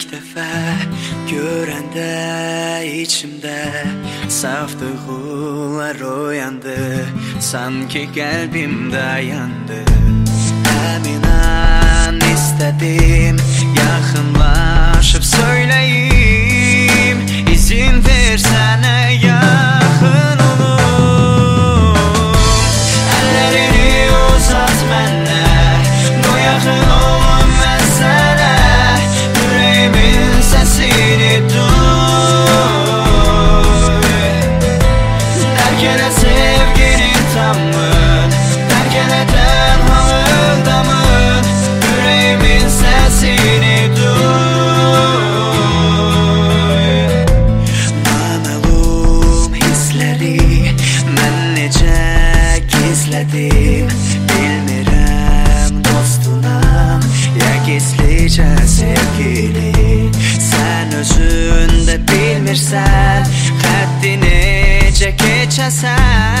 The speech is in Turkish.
ilk defa görende içimde saftı ruhlar oyandı sanki kalbim dayandı. Amin bilirsən Həddini çəkə çəsən